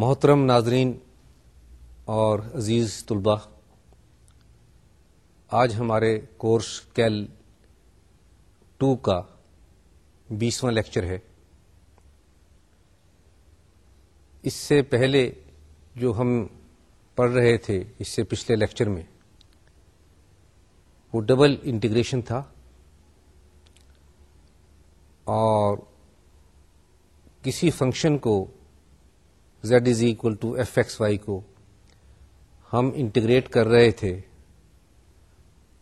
محترم ناظرین اور عزیز طلبہ آج ہمارے کورس کیل ٹو کا بیسواں لیکچر ہے اس سے پہلے جو ہم پڑھ رہے تھے اس سے پچھلے لیکچر میں وہ ڈبل انٹیگریشن تھا اور کسی فنکشن کو Z is equal to F x Y کو ہم انٹیگریٹ کر رہے تھے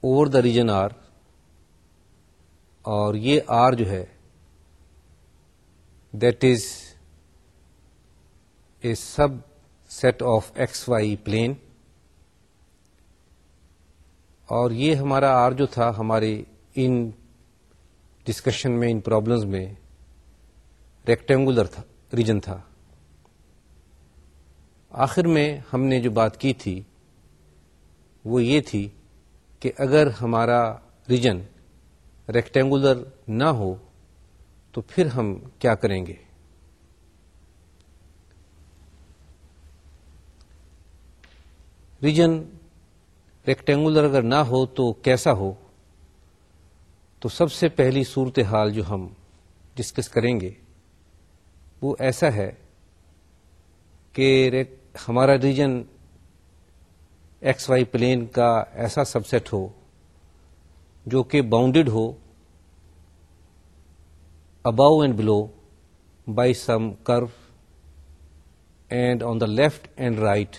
اوور دا ریجن آر اور یہ آر جو ہے that is a subset of X Y plane اور یہ ہمارا آر جو تھا ہمارے ان ڈسکشن میں ان پرابلمس میں ریکٹینگولر تھا ریجن تھا آخر میں ہم نے جو بات کی تھی وہ یہ تھی کہ اگر ہمارا ریجن ریکٹینگولر نہ ہو تو پھر ہم کیا کریں گے ریجن ریکٹینگولر اگر نہ ہو تو کیسا ہو تو سب سے پہلی صورتحال جو ہم ڈسکس کریں گے وہ ایسا ہے کہ ہمارا ریجن ایکس وائی پلین کا ایسا سب سیٹ ہو جو کہ باؤنڈیڈ ہو above and below by some curve and on the left and right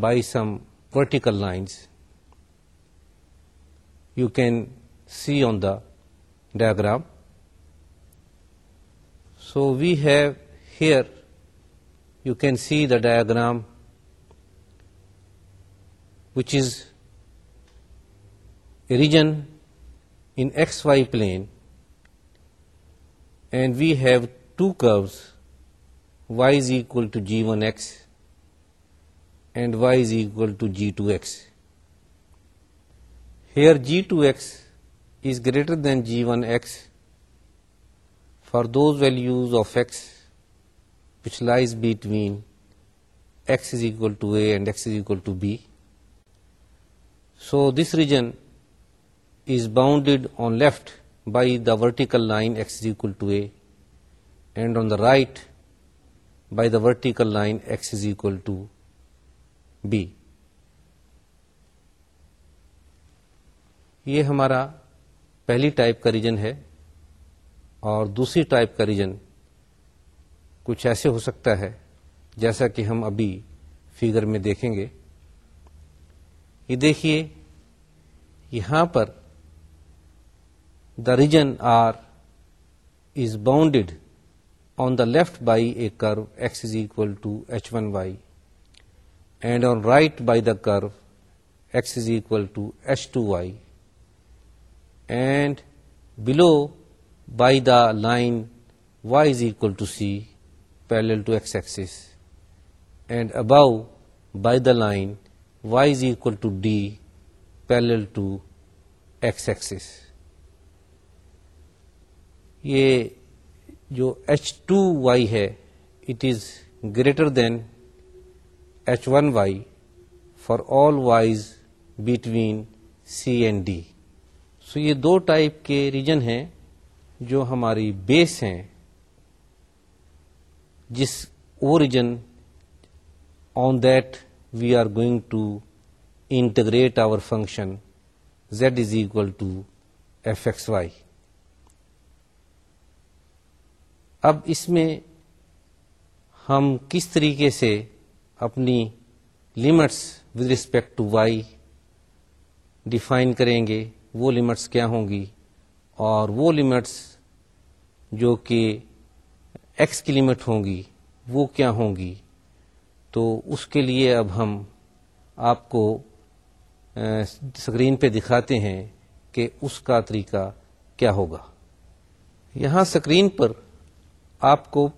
by some vertical lines you can see on the diagram so we have here You can see the diagram which is a region in XY plane, and we have two curves, y is equal to g1x and y is equal to g2x. Here g2x is greater than g1x for those values of x lies between X is equal to a and x is equal to be so this region is bounded on left by the vertical line X is equal to a and on the right by the vertical line X is equal to be یہ ہمارا پہلی type کا region ہے اور دوسری type کا region کچھ ایسے ہو سکتا ہے جیسا کہ ہم ابھی فیگر میں دیکھیں گے یہ دیکھیے یہاں پر the region R is bounded on the left by a curve x is equal to H one Y and on right by the curve x is equal to H two Y and below by the line Y is equal to C parallel to X axis and above by the line Y is equal to D parallel to X axis یہ جو H two Y ہے it is greater than H one Y for all wise between C and D so یہ دو type کے region ہیں جو ہماری بیس ہیں جس region on that we are going to integrate our function Z is equal to F x Y اب اس میں ہم کس طریقے سے اپنی limits with respect to Y define کریں گے وہ لمٹس کیا ہوں گی اور وہ لمٹس جو کہ ایکس کی لمٹ ہوں گی وہ کیا ہوں گی تو اس کے لیے اب ہم آپ کو اسکرین پہ دکھاتے ہیں کہ اس کا طریقہ کیا ہوگا یہاں اسکرین پر آپ کو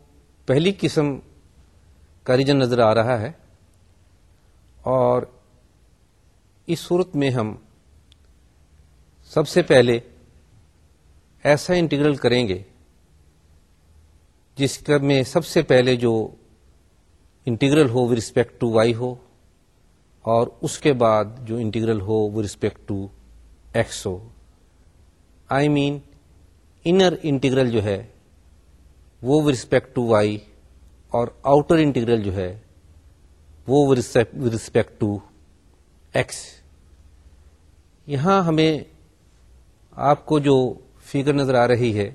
پہلی قسم کا ریجن نظر آ رہا ہے اور اس صورت میں ہم سب سے پہلے ایسا انٹیگرل کریں گے جس کا میں سب سے پہلے جو انٹیگرل ہو ود رسپیکٹ ٹو وائی ہو اور اس کے بعد جو انٹیگرل ہو وہ رسپیکٹ ٹو ایکس ہو آئی مین انر انٹیگرل جو ہے وہ ود رسپیکٹ ٹو وائی اور آؤٹر انٹیگرل جو ہے وہ ود رسپیکٹ ٹو ایکس یہاں ہمیں آپ کو جو فیگر نظر آ رہی ہے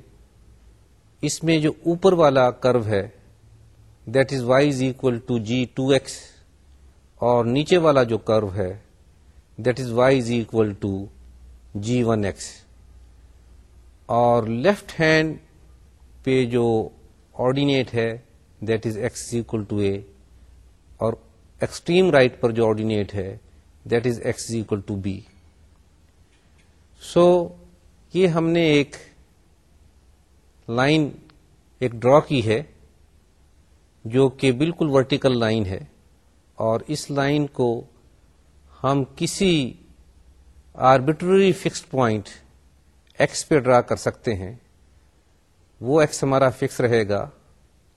اس میں جو اوپر والا کرو ہے that is Y is equal to G two x اور نیچے والا جو کرو ہے that is Y is equal to G one x اور لیفٹ ہینڈ پہ جو آرڈینیٹ ہے that is x equal to اے اور ایکسٹریم رائٹ right پر جو آرڈینیٹ ہے that is x equal to be so یہ ہم نے ایک لائن ایک ڈرا کی ہے جو کہ بالکل ورٹیکل لائن ہے اور اس لائن کو ہم کسی آربیٹری فکسڈ پوائنٹ ایکس پہ ڈرا کر سکتے ہیں وہ ایکس ہمارا فکس رہے گا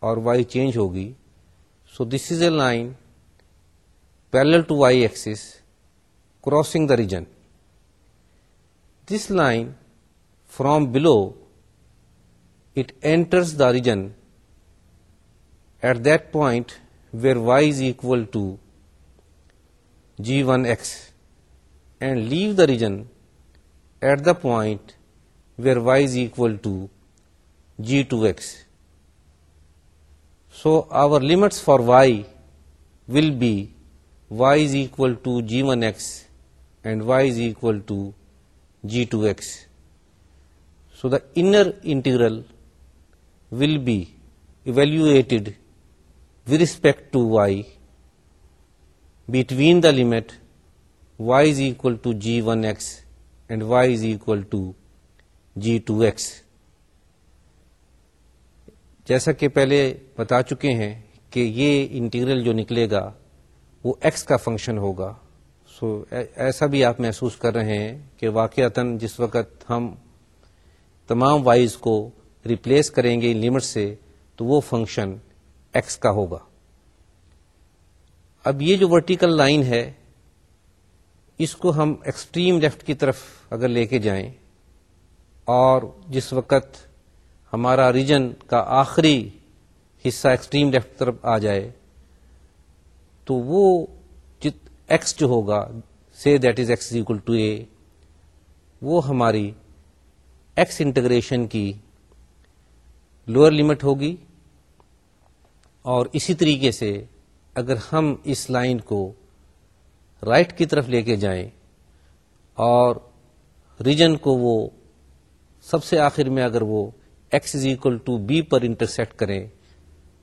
اور وائی چینج ہوگی so this is a line parallel to Y axis crossing the region this line from below it enters the region at that point where y is equal to g1x and leave the region at the point where y is equal to g2x. So, our limits for y will be y is equal to g1x and y is equal to g2x. So, the inner integral will be evaluated with respect to Y between the limit Y is equal to G one x and Y is g2x. To G two x جیسا کہ پہلے بتا چکے ہیں کہ یہ integral جو نکلے گا وہ ایکس کا فنکشن ہوگا سو so, ایسا بھی آپ محسوس کر رہے ہیں کہ واقعتاً جس وقت ہم تمام وائز کو ریپلیس کریں گے لمٹ سے تو وہ فنکشن ایکس کا ہوگا اب یہ جو ورٹیکل لائن ہے اس کو ہم ایکسٹریم لیفٹ کی طرف اگر لے کے جائیں اور جس وقت ہمارا ریجن کا آخری حصہ ایکسٹریم لیفٹ طرف آ جائے تو وہ ایکس جو ہوگا سے that is x equal to اے وہ ہماری ایکس انٹیگریشن کی لوئر لمٹ ہوگی اور اسی طریقے سے اگر ہم اس لائن کو رائٹ کی طرف لے کے جائیں اور ریجن کو وہ سب سے آخر میں اگر وہ x is equal to be پر انٹرسیکٹ کریں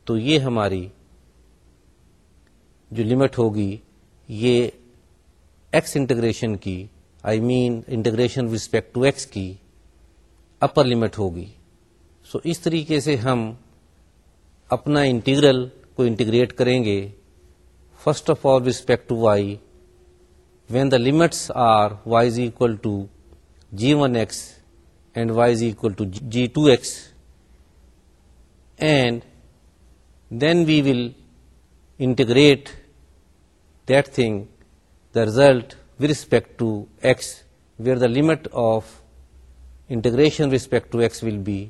تو یہ ہماری جو لمٹ ہوگی یہ ایکس انٹرگریشن کی I mean integration respect to x کی اپر لمٹ ہوگی سو اس طریقے سے ہم اپنا انٹیگرل کو انٹیگریٹ کریں گے first of all respect to Y when the limits are Y is equal to G one x and Y is equal to G two x and then we will integrate that thing the result with respect to x where the limit of integration respect to x will be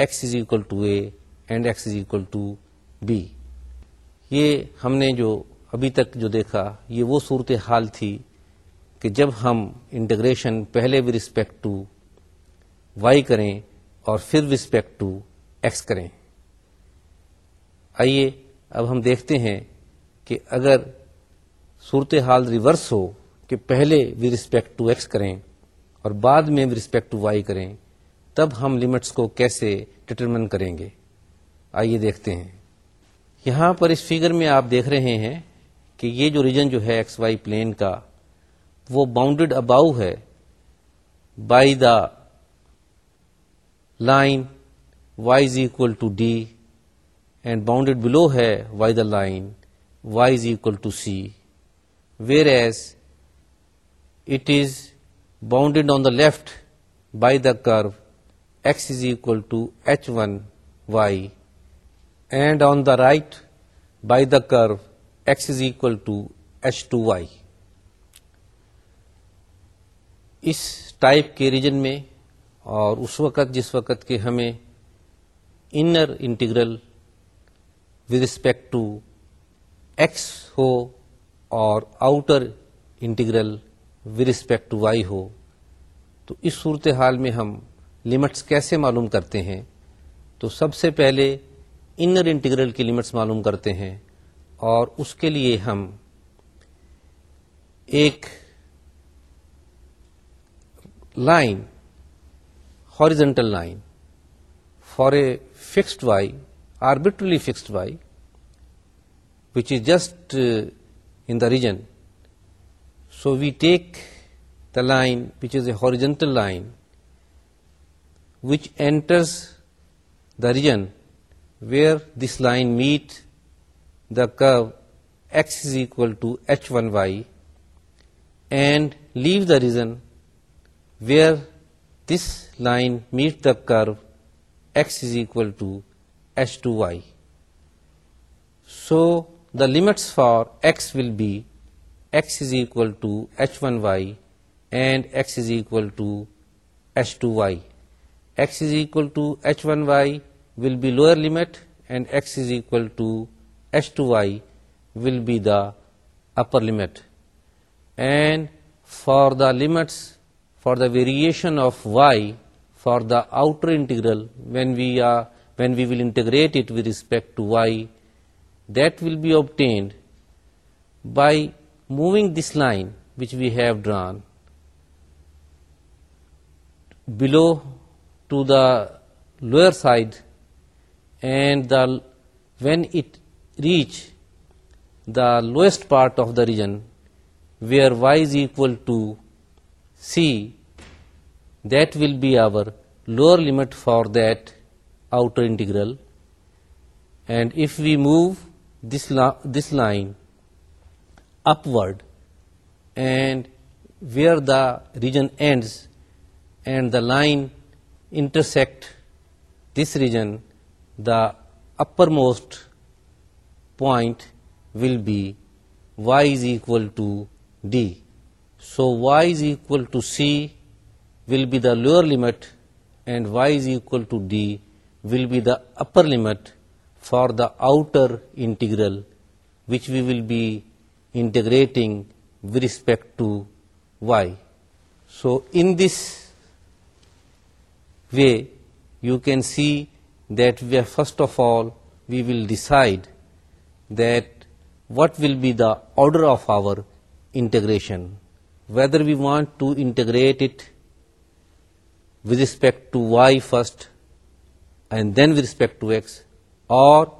X is equal to a and x is equal to be یہ ہم نے جو ابھی تک جو دیکھا یہ وہ صورت حال تھی کہ جب ہم انٹیگریشن پہلے و رسپیکٹ ٹو وائی کریں اور پھر رسپیکٹ ٹو ایکس کریں آئیے اب ہم دیکھتے ہیں کہ اگر صورت حال ریورس ہو کہ پہلے وی رسپیکٹ ٹو ایکس کریں اور بعد میں وی رسپیکٹ ٹو وائی کریں تب ہم لمٹس کو کیسے ڈٹرمن کریں گے آئیے دیکھتے ہیں یہاں پر اس فیگر میں آپ دیکھ رہے ہیں کہ یہ جو ریجن جو ہے ایکس وائی پلین کا وہ باؤنڈڈ اباؤ ہے by the line Y is equal to D and bounded below ہے Y the line Y is equal to C whereas it is bounded on the left by the curve x is to H one Y and on the right by the curve x is equal to H two Y اس type کے region میں اور اس وقت جس وقت کے ہمیں inner integral with respect to x ہو اور outer integral with respect to Y ہو تو اس صورتحال میں ہم لمٹس کیسے معلوم کرتے ہیں تو سب سے پہلے انر انٹیگرل کی لمٹس معلوم کرتے ہیں اور اس کے لیے ہم ایک line horizontal line for a fixed Y arbitrarily fixed Y which is just in the region so we take the line which is a horizontal line which enters the region where this line meets the curve x is equal to h1y and leave the region where this line meets the curve x is equal to h2y. So, the limits for x will be x is equal to h1y and x is equal to h2y x is equal to h1y will be lower limit and x is equal to h2y will be the upper limit. And for the limits, for the variation of y, for the outer integral, when we will integrate it with respect to y, that will be obtained by moving this line which we have drawn below to the lower side, and when it reach the lowest part of the region where y is equal to c, that will be our lower limit for that outer integral. And if we move this line upward, and where the region ends and the line intersect this region, the uppermost point will be y is equal to d. So, y is equal to c will be the lower limit and y is equal to d will be the upper limit for the outer integral, which we will be integrating with respect to y. So, in this way, you can see that we are, first of all, we will decide that what will be the order of our integration, whether we want to integrate it with respect to y first and then with respect to x, or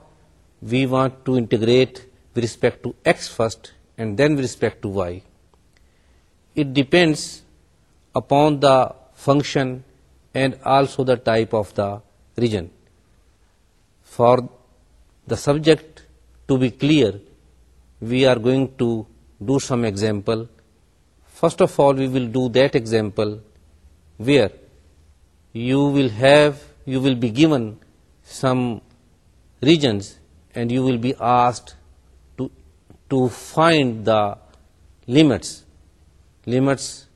we want to integrate with respect to x first and then with respect to y. It depends upon the function and also the type of the region. For the subject to be clear, we are going to do some example. First of all, we will do that example where you will be given some regions and you will be asked to find the limits with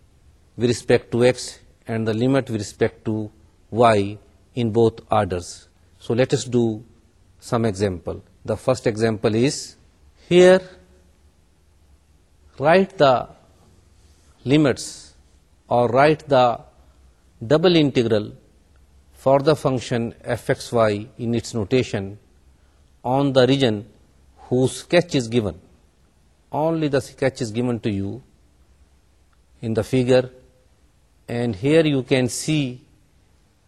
respect to x, and the limit with respect to y in both orders. So let us do some example. The first example is, here write the limits or write the double integral for the function fxy in its notation on the region whose sketch is given. Only the sketch is given to you in the figure and here you can see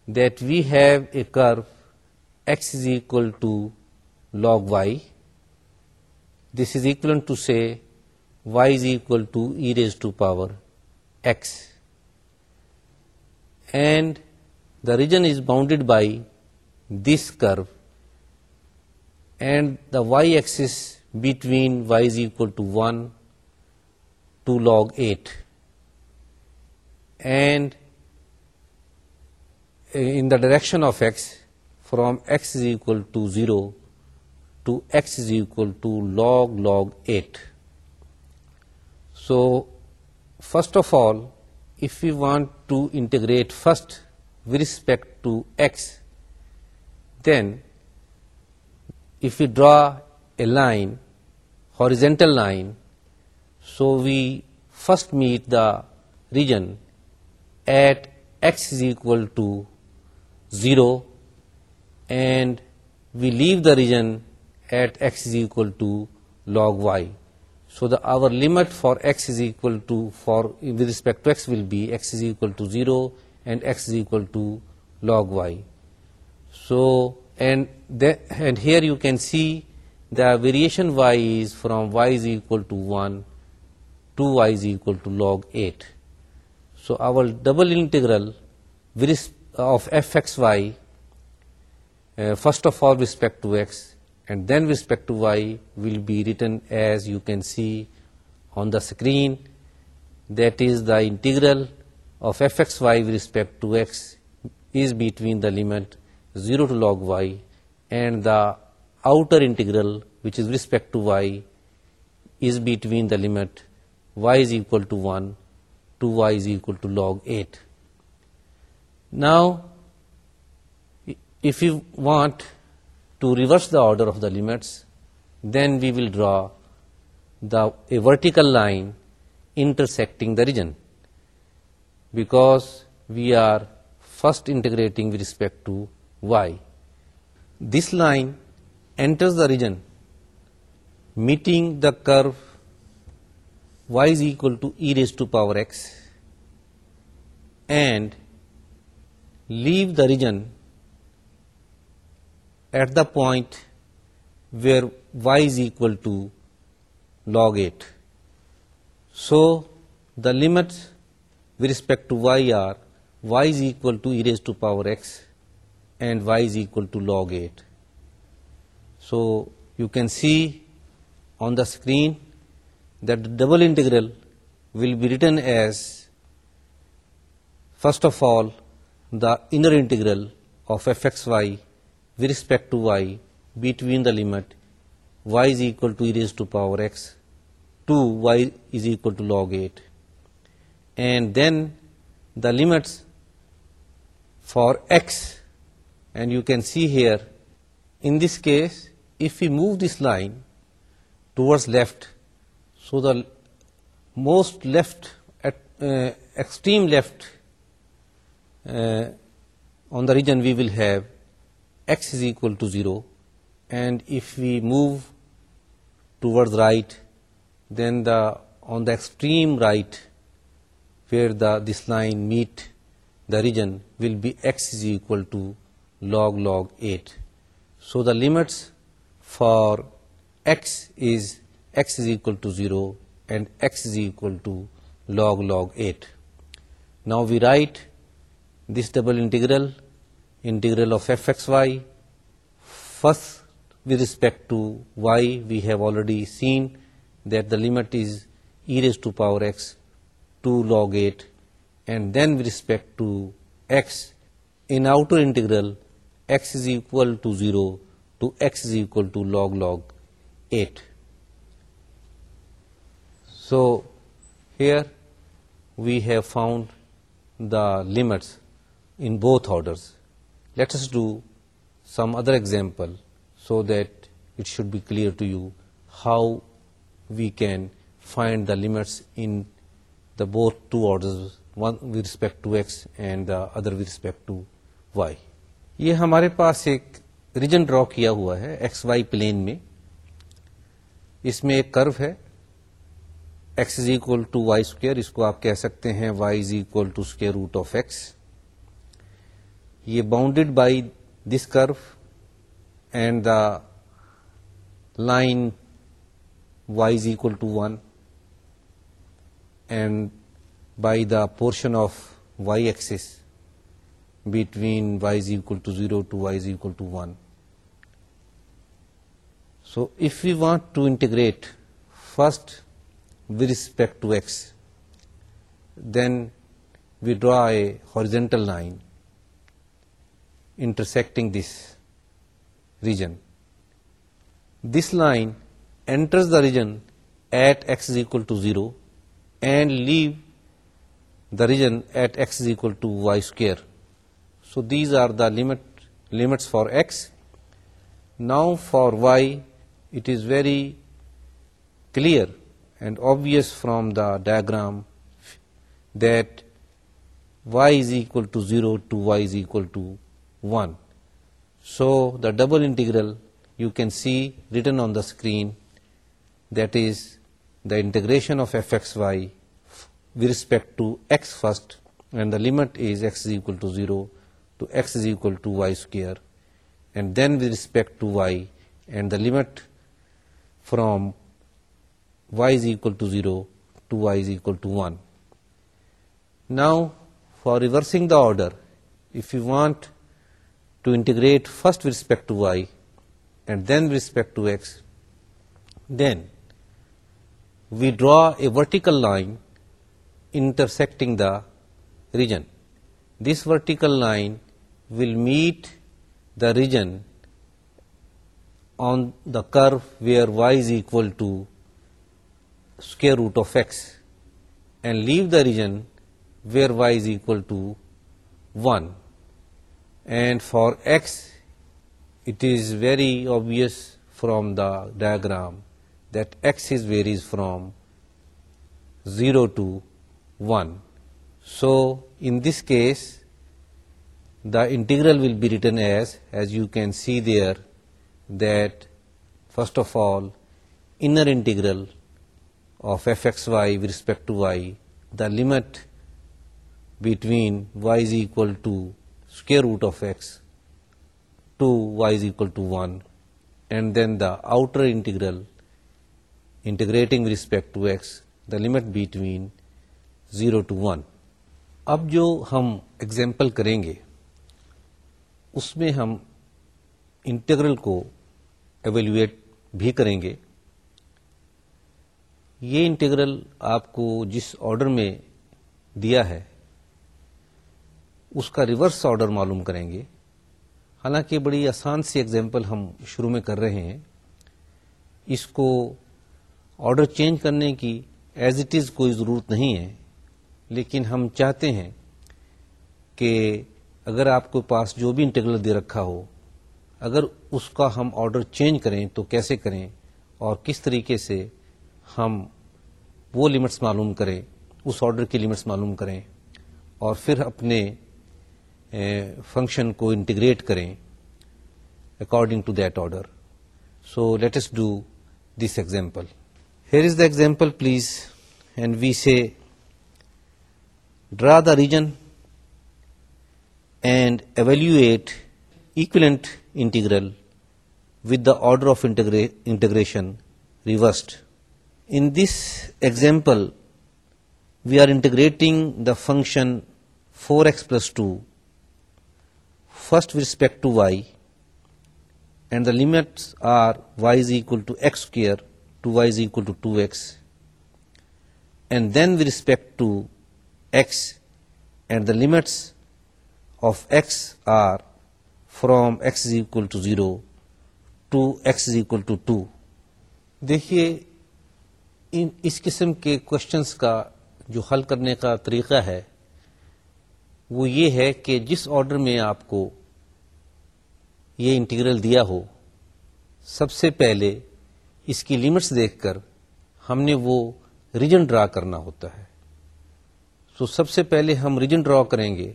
that we have a curve x is equal to log y. This is equivalent to say y is equal to e raised to power x. And the region is bounded by this curve, and the y axis between y is equal to 1 to log 8 and uh, in the direction of x from x is equal to 0 to x is equal to log 8. So, first of all, if we want to integrate first with respect to x, then if we draw a line, horizontal line, so we first meet the region at x is equal to 0 and we leave the region at x is equal to log y. So, our limit for x is equal to with respect to x will be x is equal to 0 and x is equal to log y. So, and here you can see the variation y is from y is equal to 1 to y is equal to log 8. So our double integral of fxy, uh, first of all with respect to x and then with respect to y, will be written as you can see on the screen. That is, the integral of fxy with respect to x is between the limit 0 to log y and the outer integral, which is with respect to y, is between the limit y is equal to 1 2y is equal to log 8. Now, if you want to reverse the order of the limits, then we will draw a vertical line intersecting the region, because we are first integrating with respect to y. This line enters the region meeting the curve y is equal to e raised to power x and leave the region at the point where y is equal to log 8. So, the limits with respect to y are y is equal to e raised to power x and y is equal to log 8. So, you can see on the screen that the double integral will be written as, first of all, the inner integral of fxy with respect to y between the limit y is equal to e raised to power x to y is equal to log 8, and then the limits for x, and you can see here in this case if we move this line towards left to the most left, extreme left, on the region we will have x is equal to 0, and if we move towards right, then on the extreme right where this line meet the region will be x is equal to log 8. So the limits for x is x is equal to 0 and x is equal to log 8. Now we write this double integral of fxy. First, with respect to y, we have already seen that the limit is e raised to power x to log 8, and then with respect to x, in outer integral, x is equal to 0 to x is equal to log 8. So here we have found the limits in both orders let's do some other example so that it should be clear to you how we can find the limits in the both two order with respect to x and the other with respect to Y یہ ہمارے پاس ایک region draw کیا ہوا ہے x Y plane میں اس میں ایک کرو ہے is equal to Y square اس کو آپ کہہ سکتے ہیں Y is equal to square root of x یہ bounded by this curve and the line Y is equal to one and by the portion of Y axis between is equal to zero to is equal to one so if you want to integrate first with respect to x, then we draw a horizontal line intersecting this region. This line enters the region at x is equal to 0 and leave the region at x is equal to y square. So these are the limits for x. Now for y, it is very clear and obvious from the diagram that y is equal to 0 to y is equal to 1. So the double integral you can see written on the screen, that is the integration of fxy with respect to x first, and the limit is x is equal to 0 to x is equal to y square, and then with respect to y, and the limit from y is equal to 0 to y is equal to 1. Now, for reversing the order, if you want to integrate first with respect to y and then with respect to x, then we draw a vertical line intersecting the region. This vertical line will meet the region on the curve where y is equal to square root of x and leave the region where y is equal to 1. And for x, it is very obvious from the diagram that x varies from 0 to 1. So, in this case, the integral will be written as you can see there, that first of all, inner integral of F x Y to to Y the limit between Y is to to square root of x to Y is equal to one and then the outer integral integrating respect to x the limit between zero to one اب جو ہم example کریں گے اس میں ہم integral کو evaluate بھی کریں گے یہ انٹیگرل آپ کو جس آرڈر میں دیا ہے اس کا ریورس آرڈر معلوم کریں گے حالانکہ بڑی آسان سی ایگزامپل ہم شروع میں کر رہے ہیں اس کو آرڈر چینج کرنے کی ایز اٹ از کوئی ضرورت نہیں ہے لیکن ہم چاہتے ہیں کہ اگر آپ کے پاس جو بھی انٹیگرل دے رکھا ہو اگر اس کا ہم آرڈر چینج کریں تو کیسے کریں اور کس طریقے سے ہم وہ لمٹس معلوم کریں اس آرڈر کی لمٹس معلوم کریں اور پھر اپنے فنکشن کو انٹیگریٹ کریں according to that order so let's do this example here is the example please and we say draw the region and evaluate equivalent integral with the order of integra integration reversed In this example, we are integrating the function 4x plus 2 first with respect to y, and the limits are y is equal to x square to y is equal to 2x, and then with respect to x, and the limits of x are from x is equal to 0 to x is equal to 2. देखिए ان اس قسم کے questions کا جو حل کرنے کا طریقہ ہے وہ یہ ہے کہ جس آرڈر میں آپ کو یہ انٹیگرل دیا ہو سب سے پہلے اس کی لمٹس دیکھ کر ہم نے وہ ریجن ڈرا کرنا ہوتا ہے سو سب سے پہلے ہم ریجن ڈرا کریں گے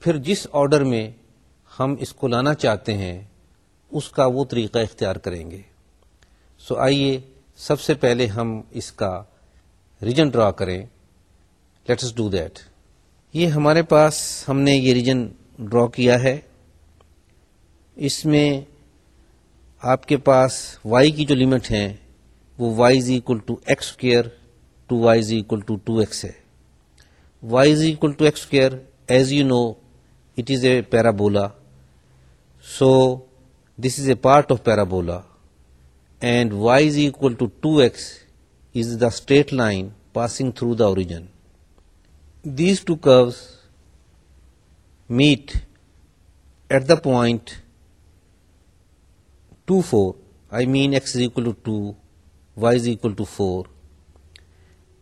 پھر جس آرڈر میں ہم اس کو لانا چاہتے ہیں اس کا وہ طریقہ اختیار کریں گے سو آئیے سب سے پہلے ہم اس کا ریجن ڈرا کریں لیٹس ڈو دیٹ یہ ہمارے پاس ہم نے یہ ریجن ڈرا کیا ہے اس میں آپ کے پاس وائی کی جو لمٹ ہیں وہ Y is equal to x square to Y is equal to two x ہے Y is equal to x square as you know it is a parabola so this is a part of parabola and y is equal to 2x is the straight line passing through the origin. These two curves meet at the point 2, 4, I mean x is equal to 2, y is equal to 4,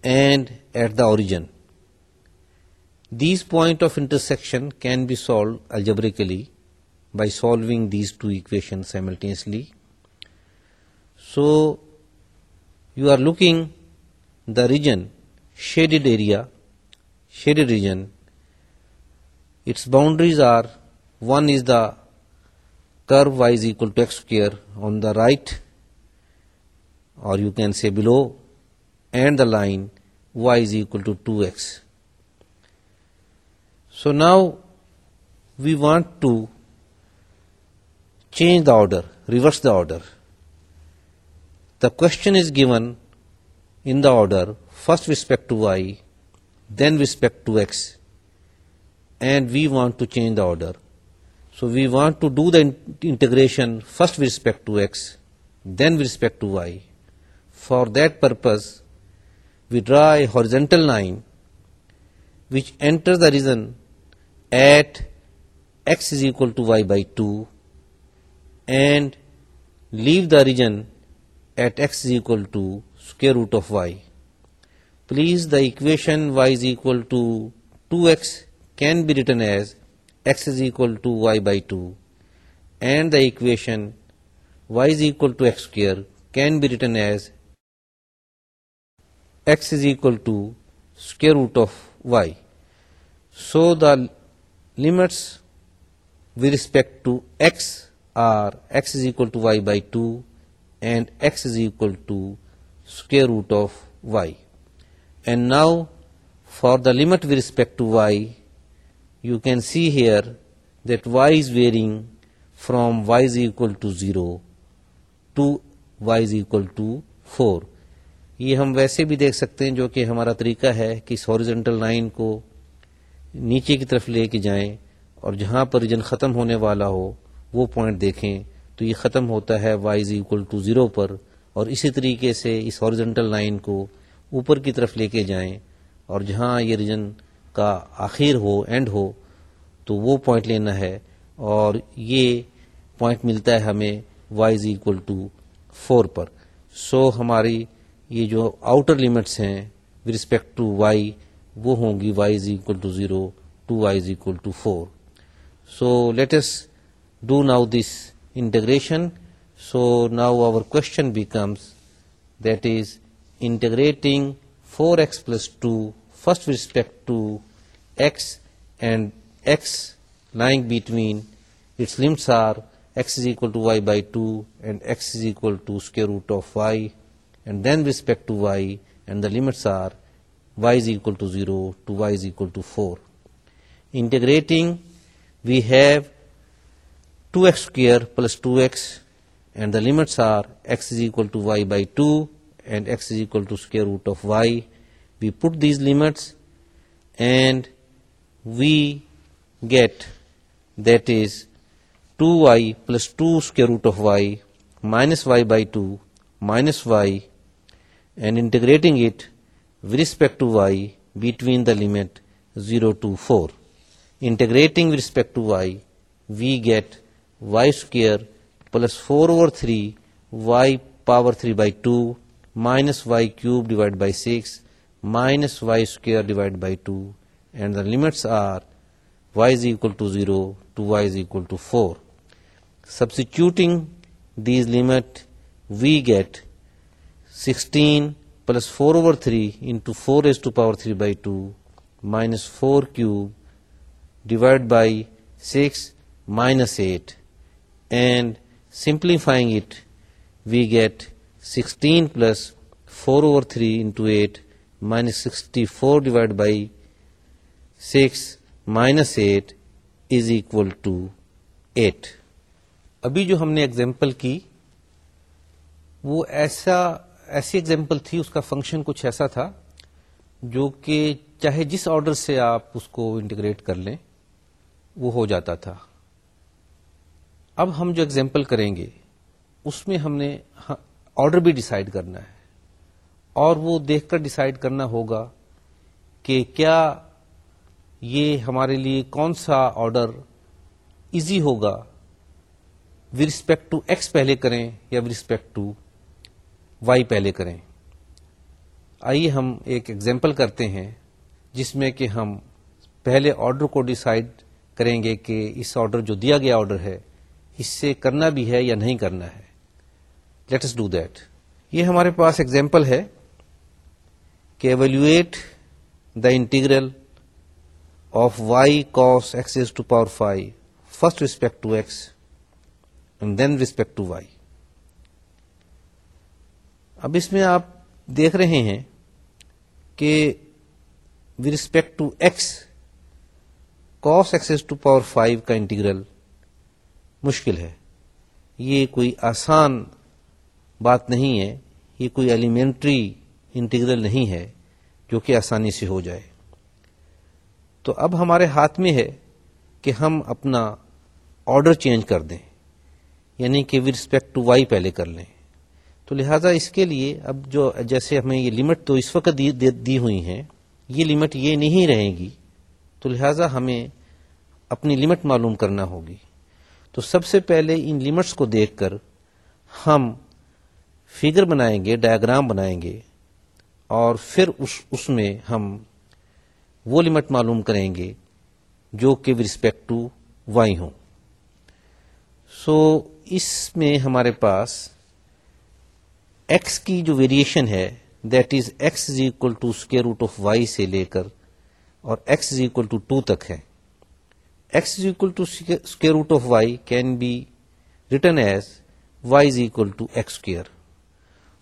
and at the origin. These point of intersection can be solved algebraically by solving these two equations simultaneously. So you are looking the region, shaded area, shaded region. Its boundaries are, one is the curve y is equal to x square on the right, or you can say below, and the line y is equal to 2x. So now we want to change the order, reverse the order. The question is given in the order, first respect to y, then respect to x, and we want to change the order. So we want to do the integration first with respect to x, then with respect to y. For that purpose, we draw a horizontal line which enters the region at x is equal to y by 2 and leave the region at x is equal to square root of y. Please, the equation y is equal to 2x can be written as x is equal to y by 2, and the equation y is equal to x square can be written as x is equal to square root of y. So the limits with respect to x are x is equal to y by 2 and x is to to root root of Y and now for the limit respect to Y you can see here that Y is varying from Y is equal to zero to Y is equal to four یہ ہم ویسے بھی دیکھ سکتے ہیں جو کہ ہمارا طریقہ ہے کہ اس ہاریزنٹل لائن کو نیچے کی طرف لے کے جائیں اور جہاں پر ریجن ختم ہونے والا ہو وہ پوائنٹ دیکھیں تو یہ ختم ہوتا ہے Y is equal to zero پر اور اسی طریقے سے اس ہارجنٹل لائن کو اوپر کی طرف لے کے جائیں اور جہاں یہ ریجن کا آخر ہو اینڈ ہو تو وہ پوائنٹ لینا ہے اور یہ پوائنٹ ملتا ہے ہمیں Y is equal to four پر سو so, ہماری یہ جو آؤٹر لمٹس ہیں ود رسپیکٹ ٹو وائی وہ ہوں گی Y is equal to zero to Y is equal to four so let's do now this integration. So now our question becomes, that is integrating 4x plus 2 first with respect to x, and x lying between its limits are x is equal to y by 2 and x is equal to square root of y, and then with respect to y, and the limits are y is equal to 0 to y is equal to 4. Integrating, we have 2x square plus 2x, and the limits are x is equal to y by 2 and x is equal to square root of y. We put these limits and we get, that is 2y plus 2 square root of y by 2 minus y, and integrating it with respect to y between the limit 0 to 4. Integrating with respect to y, we get y square plus 4 over 3 y power 3 by 2 minus y cube divided by 6 minus y square divided by 2, and the limits are y is equal to 0 to y is equal to 4. Substituting these limit, we get 16 plus 4 over 3 into 4 raised to power 3 by 2 minus 4 cube divided by 6 minus 8, and simplifying it we get sixteen plus four over three into eight minus sixty four divide by six minus eight is equal to eight ابھی جو ہم نے example کی وہ ایسا ایسی example تھی اس کا فنکشن کچھ ایسا تھا جو کہ چاہے جس آرڈر سے آپ اس کو انٹیگریٹ کر لیں وہ ہو جاتا تھا اب ہم جو ایگزامپل کریں گے اس میں ہم نے آرڈر ہاں، بھی ڈیسائیڈ کرنا ہے اور وہ دیکھ کر ڈیسائیڈ کرنا ہوگا کہ کیا یہ ہمارے لیے کون سا آرڈر ایزی ہوگا ود رسپیکٹ ٹو ایکس پہلے کریں یا ود رسپیکٹ ٹو وائی پہلے کریں آئیے ہم ایک ایگزامپل کرتے ہیں جس میں کہ ہم پہلے آرڈر کو ڈیسائیڈ کریں گے کہ اس آرڈر جو دیا گیا آرڈر ہے سے کرنا بھی ہے یا نہیں کرنا ہے ایس ڈو دیٹ یہ ہمارے پاس ایگزامپل ہے کہ evaluate the integral of y cos x is to power five first respect to x and then respect to y اب اس میں آپ دیکھ رہے ہیں کہ respect to x cos x to power five کا انٹیگرل مشکل ہے یہ کوئی آسان بات نہیں ہے یہ کوئی ایلیمنٹری انٹیگرل نہیں ہے جو کہ آسانی سے ہو جائے تو اب ہمارے ہاتھ میں ہے کہ ہم اپنا آرڈر چینج کر دیں یعنی کہ ود رسپیکٹ ٹو وائی پہلے کر لیں تو لہٰذا اس کے لیے اب جو جیسے ہمیں یہ لمٹ تو اس وقت دی ہوئی ہیں یہ لمٹ یہ نہیں رہے گی تو لہٰذا ہمیں اپنی لمٹ معلوم کرنا ہوگی تو سب سے پہلے ان لمٹس کو دیکھ کر ہم فگر بنائیں گے ڈائگرام بنائیں گے اور پھر اس اس میں ہم وہ لمٹ معلوم کریں گے جو کہ رسپیکٹ ٹو وائی ہوں سو اس میں ہمارے پاس ایکس کی جو ویریشن ہے that is x is equal to square root of y سے لے کر اور x is equal to two تک ہے x is equal to square root of y can be written as y is equal to x square.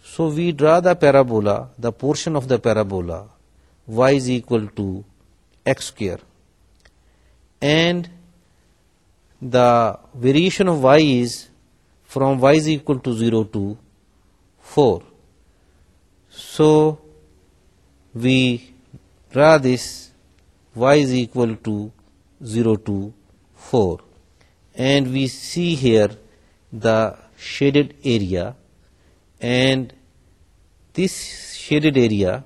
So we draw the parabola, the portion of the parabola y is equal to x square, and the variation of y is from y is equal to 0 to 4. So we draw this y is equal to 0 to 4, and we see here the shaded area, and this shaded area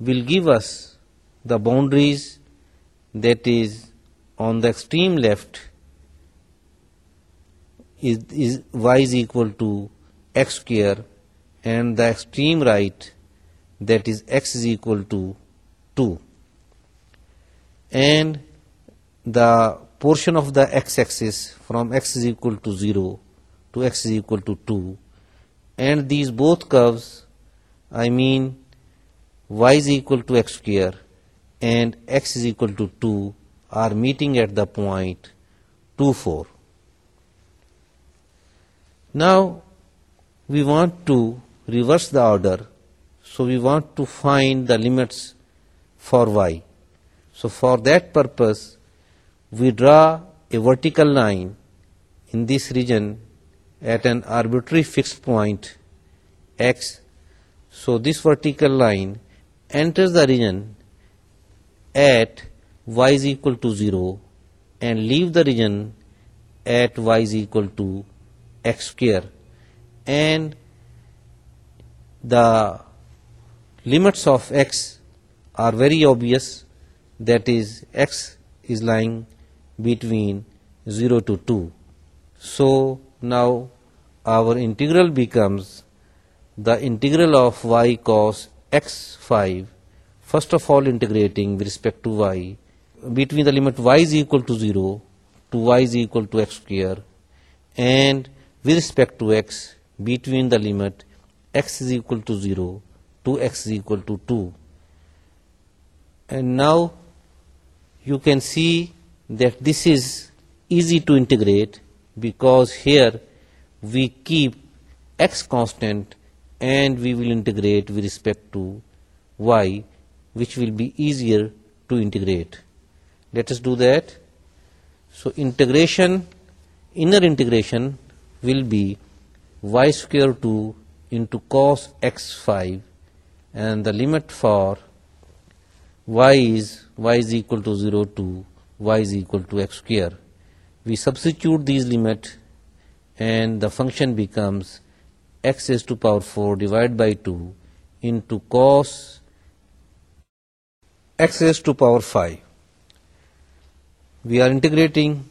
will give us the boundaries, that is on the extreme left is y is equal to x square, and the extreme right, that is x is equal to 2. And the portion of the x-axis from x is equal to 0 to x is equal to 2, and these both curves, I mean y is equal to x square and x is equal to 2, are meeting at the point 2, 4. Now we want to reverse the order, so we want to find the limits for y. So for that purpose we draw a vertical line in this region at an arbitrary fixed point x. So this vertical line enters the region at y is equal to 0 and leave the region at y is equal to x square, and the limits of x are very obvious, that is x is lying between 0 to 2. So now our integral becomes the integral of y cos x 5, first of all integrating with respect to y between the limit y is equal to 0 to y is equal to x square, and with respect to x between the limit x is equal to 0 to x is equal to 2. And now you can see that this is easy to integrate because here we keep x constant and we will integrate with respect to y, which will be easier to integrate. Let us do that. So integration, inner integration will be y square 2 into cos x 5, and the limit for y is equal to 0 to y is equal to x square. We substitute these limit and the function becomes x raised to power 4 divided by 2 into cos x raised to power 5. We are integrating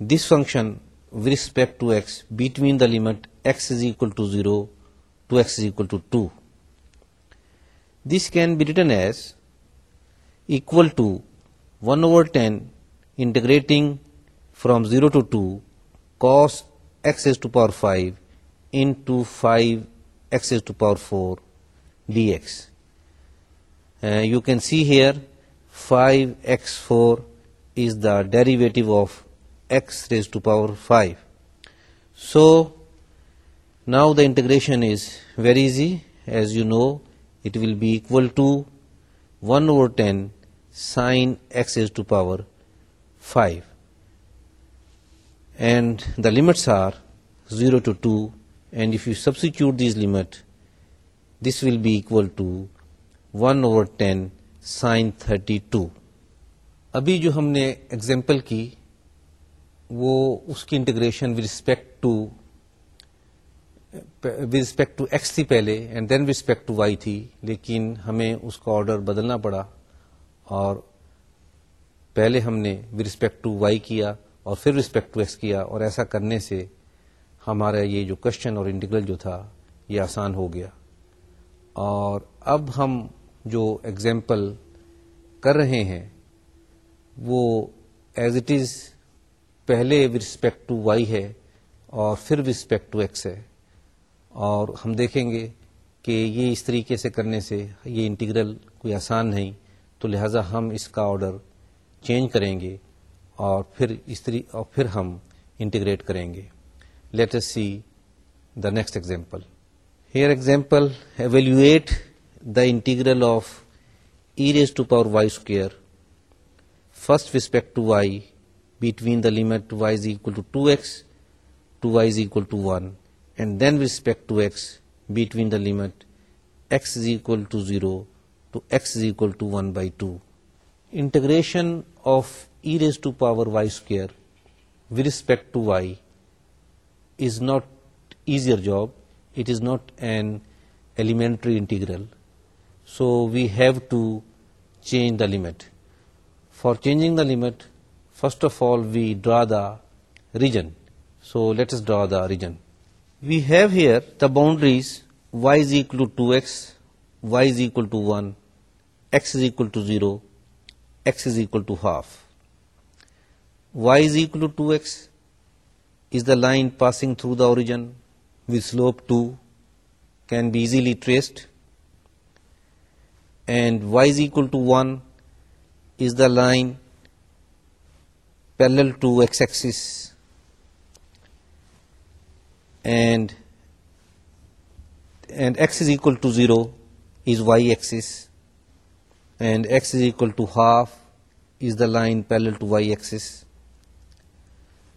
this function with respect to x between the limit x is equal to 0 to x is equal to 2. This can be written as equal to 1 over 10 integrating from 0 to 2 cos x raised to power 5 into 5 x raised to power 4 dx. Uh, you can see here 5x4 is the derivative of x raised to power 5. So now the integration is very easy. As you know, it will be equal to 1/10 sine x raised to power five and the limits are zero to two and if you substitute these limit this will be equal to one over ten sine thirty two ابھی جو ہم نے example کی وہ اس کی integration with respect to with respect to x تھی پہلے and then with respect to y تھی لیکن ہمیں اس کا آرڈر بدلنا پڑا اور پہلے ہم نے ود رسپیکٹ ٹو وائی کیا اور پھر رسپیکٹ ٹو ایکس کیا اور ایسا کرنے سے ہمارا یہ جو کوشچن اور انٹیگرل جو تھا یہ آسان ہو گیا اور اب ہم جو ایگزامپل کر رہے ہیں وہ ایز اٹ از پہلے ود رسپیکٹ ٹو وائی ہے اور پھر رسپیکٹ ٹو ایکس ہے اور ہم دیکھیں گے کہ یہ اس طریقے سے کرنے سے یہ انٹیگرل کوئی آسان نہیں تو لہٰذا ہم اس کا آرڈر چینج کریں گے اور پھر اس طریقے اور پھر ہم انٹیگریٹ کریں گے let us see the next example here example evaluate the integral of e raise to power y square first respect to Y between the limit y is equal to two x to Y is equal to one and then respect to x between the limit x is equal to zero to x is equal to one by two integration of e raised to power y square with respect to y is not easier job. It is not an elementary integral. So we have to change the limit. For changing the limit, first of all we draw the region. So let us draw the region. We have here the boundaries y is equal to 2x, y is equal to 1, x is equal to 0, x is equal to half. Y is equal to 2x is the line passing through the origin with slope 2, can be easily traced, and y is equal to 1 is the line parallel to x-axis, and x is equal to 0 is y-axis and x is equal to half is the line parallel to y-axis.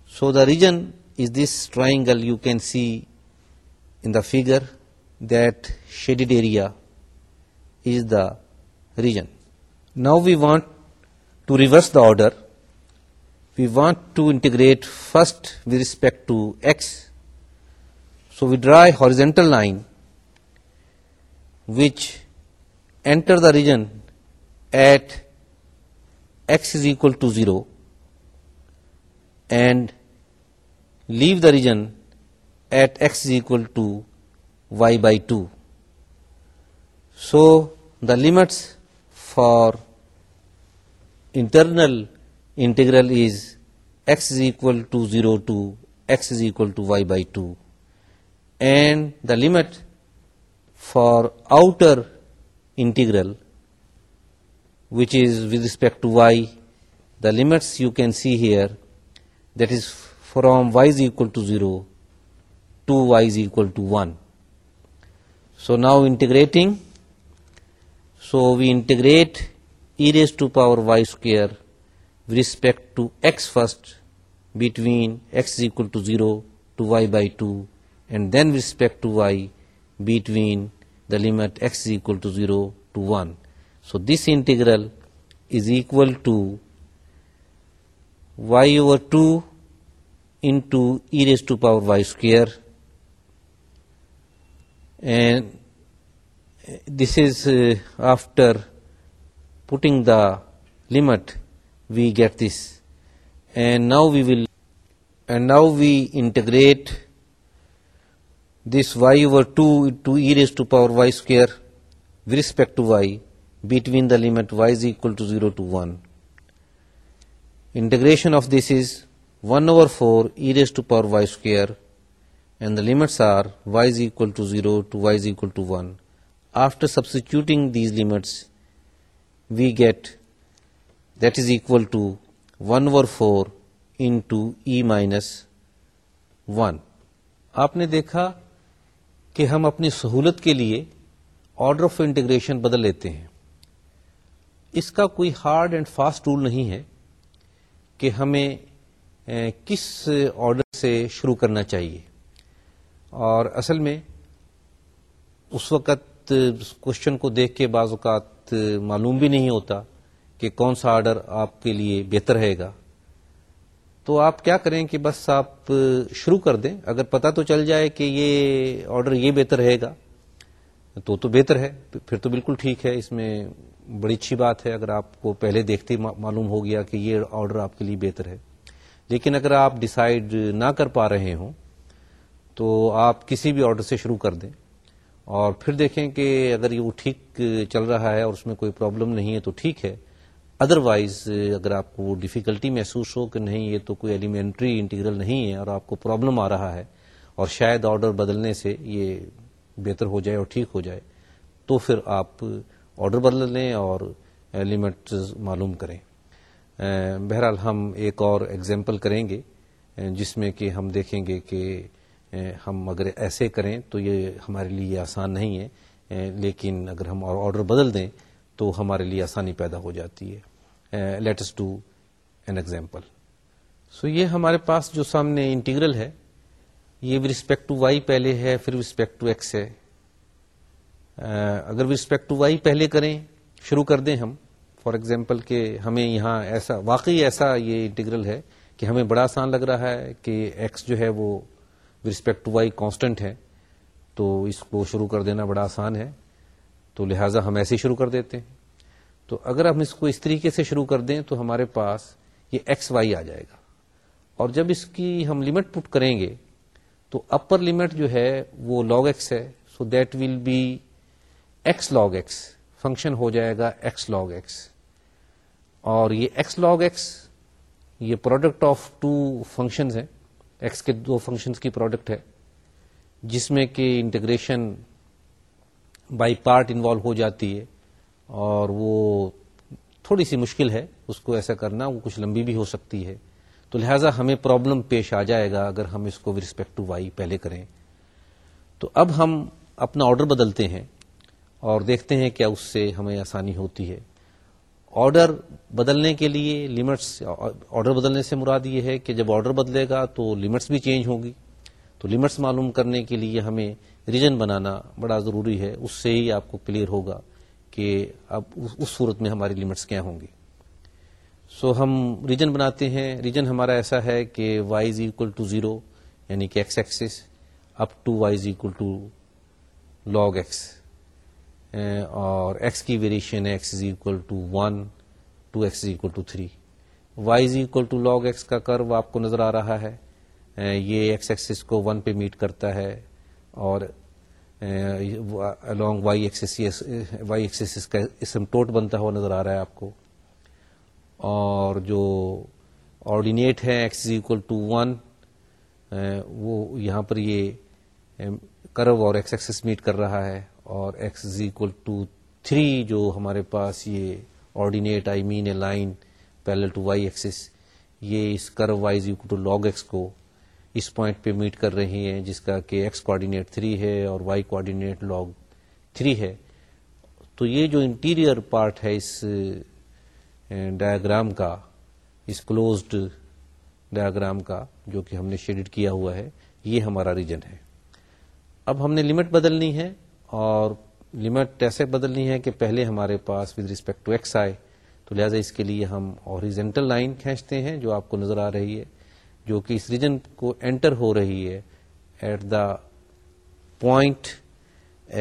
So the region is this triangle you can see in the figure. That shaded area is the region. Now we want to reverse the order. We want to integrate first with respect to x. So we draw a horizontal line which enters the region at x is equal to 0 and leave the region at x is equal to y by 2. So the limits for internal integral is x is equal to 0 to x is equal to y by 2, and the limit for outer integral which is with respect to y, the limits you can see here, that is from y is equal to 0 to y is equal to 1. So now integrating, so we integrate e raised to power y square with respect to x first, between x is equal to 0 to y by 2, and then with respect to y between the limit x is equal to 0 to 1. So this integral is equal to y over 2 into e raised to power y square, and this is uh, after putting the limit we get this, and now we integrate this y over 2 into e raised to power y square with respect to y, between the limit y is equal to zero to one integration of this is one over four e to power y square and the limits substituting these limits we get that is equal to one over four in minus one آپ نے دیکھا کہ ہم اپنی سہولت کے لیے order of integration بدل لیتے ہیں اس کا کوئی ہارڈ اینڈ فاسٹ رول نہیں ہے کہ ہمیں کس آڈر سے شروع کرنا چاہیے اور اصل میں اس وقت کوشچن کو دیکھ کے بعض اوقات معلوم بھی نہیں ہوتا کہ کون سا آڈر آپ کے لیے بہتر رہے گا تو آپ کیا کریں کہ بس آپ شروع کر دیں اگر پتہ تو چل جائے کہ یہ آرڈر یہ بہتر رہے گا تو تو بہتر ہے پھر تو بالکل ٹھیک ہے اس میں بڑی اچھی بات ہے اگر آپ کو پہلے دیکھتے معلوم ہو گیا کہ یہ آرڈر آپ کے لیے بہتر ہے لیکن اگر آپ ڈیسائیڈ نہ کر پا رہے ہوں تو آپ کسی بھی آرڈر سے شروع کر دیں اور پھر دیکھیں کہ اگر یہ وہ ٹھیک چل رہا ہے اور اس میں کوئی پرابلم نہیں ہے تو ٹھیک ہے ادر وائز اگر آپ کو وہ ڈیفیکلٹی محسوس ہو کہ نہیں یہ تو کوئی ایلیمنٹری انٹیگرل نہیں ہے اور آپ کو پرابلم آ رہا ہے اور شاید آرڈر بدلنے سے یہ بہتر ہو جائے اور ٹھیک ہو جائے تو پھر آپ آرڈر بدل لیں اور ایلیمنٹ معلوم کریں بہرحال ہم ایک اور اگزامپل کریں گے جس میں کہ ہم دیکھیں گے کہ ہم اگر ایسے کریں تو یہ ہمارے لیے آسان نہیں ہے لیکن اگر ہم اور آرڈر بدل دیں تو ہمارے لیے آسانی پیدا ہو جاتی ہے let's do an example so یہ ہمارے پاس جو سامنے انٹیگرل ہے یہ رسپیکٹ ٹو وائی پہلے ہے پھر رسپیکٹ ٹو ایکس ہے اگر رسپیکٹ ٹو وائی پہلے کریں شروع کر دیں ہم فار ایگزامپل کہ ہمیں یہاں ایسا واقعی ایسا یہ انٹیگرل ہے کہ ہمیں بڑا آسان لگ رہا ہے کہ ایکس جو ہے وہ رسپیکٹ ٹو وائی کانسٹنٹ ہے تو اس کو شروع کر دینا بڑا آسان ہے تو لہٰذا ہم ایسے ہی شروع کر دیتے ہیں تو اگر ہم اس کو اس طریقے سے شروع کر دیں تو ہمارے پاس یہ ایکس وائی آ جائے گا اور جب اس کی ہم لمٹ پٹ کریں گے تو اپر لمٹ جو ہے وہ لاگ ایکس ہے so that will be x log x function ہو جائے گا ایکس لاگ ایکس اور یہ ایکس لاگ ایکس یہ پروڈکٹ آف ٹو فنکشنز ہیں ایکس کے دو فنکشنز کی پروڈکٹ ہے جس میں کہ انٹیگریشن بائی پارٹ انوالو ہو جاتی ہے اور وہ تھوڑی سی مشکل ہے اس کو ایسا کرنا وہ کچھ لمبی بھی ہو سکتی ہے تو لہٰذا ہمیں پرابلم پیش آ جائے گا اگر ہم اس کو رسپیکٹ ٹو وائی پہلے کریں تو اب ہم اپنا آرڈر بدلتے ہیں اور دیکھتے ہیں کیا اس سے ہمیں آسانی ہوتی ہے آرڈر بدلنے کے لیے لمٹس آرڈر بدلنے سے مراد یہ ہے کہ جب آرڈر بدلے گا تو لمٹس بھی چینج ہوگی تو لمٹس معلوم کرنے کے لیے ہمیں ریجن بنانا بڑا ضروری ہے اس سے ہی آپ کو کلیئر ہوگا کہ اب اس صورت میں ہماری لمٹس کیا ہوں گی سو so ہم ریجن بناتے ہیں ریجن ہمارا ایسا ہے کہ y is equal to zero یعنی کہ x axis up to Y is equal to log x Eh, اور ایکس کی ویریشن ہے x is equal to one to x is equal to three y is equal to log x کا curve آپ کو نظر آ رہا ہے eh, یہ ایکس ایکسس کو ون پہ میٹ کرتا ہے اور along y axis y axis کا اسم ٹوٹ بنتا ہوا نظر آ رہا ہے آپ کو اور جو آرڈینیٹ ہے x is equal to one وہ یہاں پر یہ کرو eh, اور ایکس ایکسس میٹ کر رہا ہے اور از اکول ٹو تھری جو ہمارے پاس یہ ordinate I mean a line parallel to Y axis یہ اس curve equal to log x کو اس پوائنٹ پہ میٹ کر رہی ہیں جس کا کہ ایکس کوآڈینیٹ تھری ہے اور وائی کوآڈینیٹ لاگ تھری ہے تو یہ جو انٹیریئر پارٹ ہے اس ڈایاگرام eh, کا اس کلوزڈ ڈایاگرام کا جو کہ ہم نے شیڈڈ کیا ہوا ہے یہ ہمارا ریجن ہے اب ہم نے لمٹ بدلنی ہے اور لمٹ ایسے بدلنی ہے کہ پہلے ہمارے پاس ود ریسپیکٹ ٹو ایکس آئے تو لہٰذا اس کے لیے ہم اوریزنٹل لائن کھینچتے ہیں جو آپ کو نظر آ رہی ہے جو کہ اس ریجن کو انٹر ہو رہی ہے at the point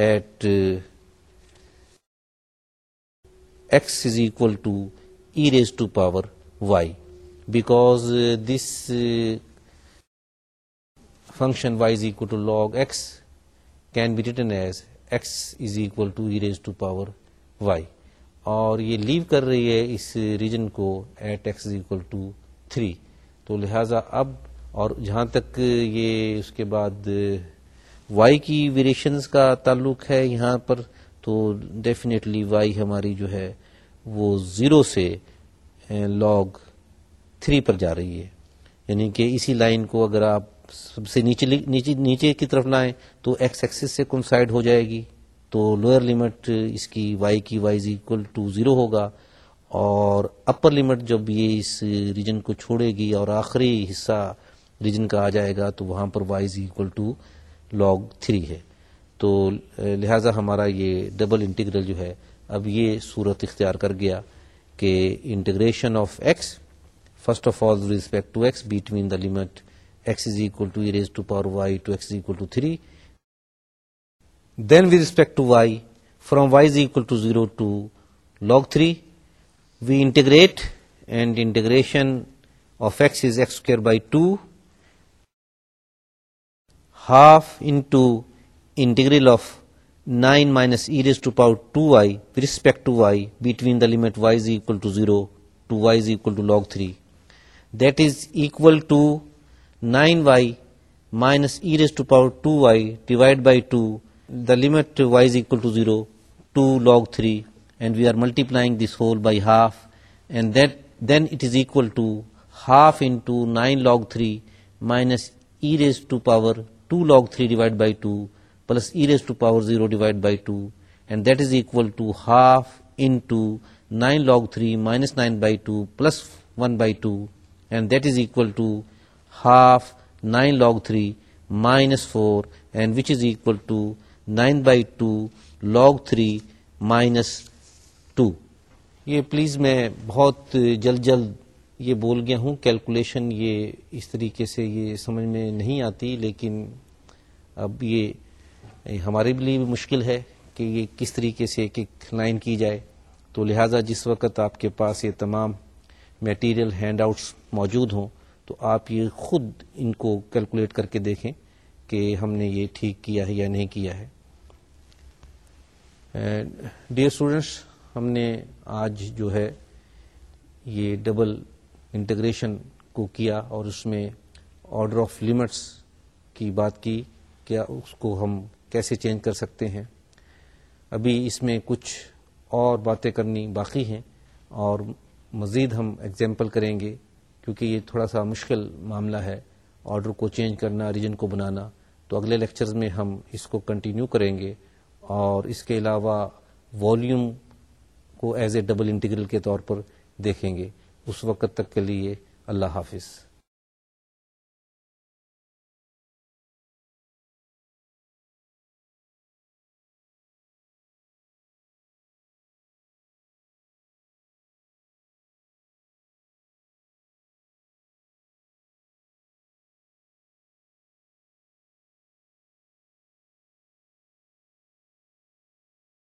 at x is equal to e raise to power y because this function y is equal to log x can be written as x is equal to e raise to power y اور یہ leave کر رہی ہے اس region کو at x is equal to three تو لہٰذا اب اور جہاں تک یہ اس کے بعد وائی کی ویریشنز کا تعلق ہے یہاں پر تو ڈیفینیٹلی وائی ہماری جو ہے وہ زیرو سے لاگ تھری پر جا رہی ہے یعنی کہ اسی لائن کو اگر آپ سب سے نیچے نیچے کی طرف نہ تو ایکس ایکسس سے کون سائڈ ہو جائے گی تو لوئر لمٹ اس کی وائی کی از اکول ٹو زیرو ہوگا اور اپر لمٹ جب یہ اس ریجن کو چھوڑے گی اور آخری حصہ ریجن کا آ جائے گا تو وہاں پر y equal to log three ہے تو لہٰذا ہمارا یہ ڈبل انٹیگرل جو ہے اب یہ صورت اختیار کر گیا کہ integration of x first of all respect to x between the limit x is equal to e raised to power y to x is equal to 3. Then with respect to y, from y is equal to 0 to log 3, we integrate, and integration of x is x square by 2 half into integral of 9 minus e raised to power 2y with respect to y between the limit y is equal to 0 to y is equal to log 3. That is equal to 9y minus e raised to power 2y divided by 2, the limit to y is equal to 0, 2 log 3, and we are multiplying this whole by half, and that then it is equal to half into 9 log 3 minus e raised to power 2 log 3 divided by 2 plus e raised to power 0 divided by 2, and that is equal to half into 9 log 3 minus 9 by 2 plus 1 by 2, and that is equal to half nine log three minus four and which is equal to nine by two log three minus two یہ please میں بہت جلد جلد یہ بول گیا ہوں calculation یہ اس طریقے سے یہ سمجھ میں نہیں آتی لیکن اب یہ ہمارے لیے بھی مشکل ہے کہ یہ کس طریقے سے ایک ایک لائن کی جائے تو لہٰذا جس وقت آپ کے پاس یہ تمام میٹیریل ہینڈ آؤٹس موجود ہوں تو آپ یہ خود ان کو کیلکولیٹ کر کے دیکھیں کہ ہم نے یہ ٹھیک کیا ہے یا نہیں کیا ہے ڈیئر اسٹوڈینٹس ہم نے آج جو ہے یہ ڈبل انٹیگریشن کو کیا اور اس میں آرڈر آف لمٹس کی بات کی کیا اس کو ہم کیسے چینج کر سکتے ہیں ابھی اس میں کچھ اور باتیں کرنی باقی ہیں اور مزید ہم ایگزامپل کریں گے کیونکہ یہ تھوڑا سا مشکل معاملہ ہے آرڈر کو چینج کرنا ریجن کو بنانا تو اگلے لیکچرز میں ہم اس کو کنٹینیو کریں گے اور اس کے علاوہ والیوم کو ایز اے ڈبل انٹیگرل کے طور پر دیکھیں گے اس وقت تک کے لیے اللہ حافظ